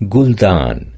Guldan